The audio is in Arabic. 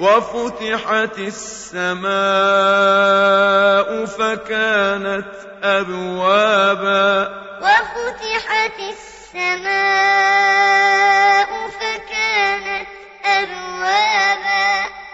وَفُتِحَتِ السَّمَاءُ فَكَانَتْ أَبْوَابًا. وَفُتِحَتِ السَّمَاءُ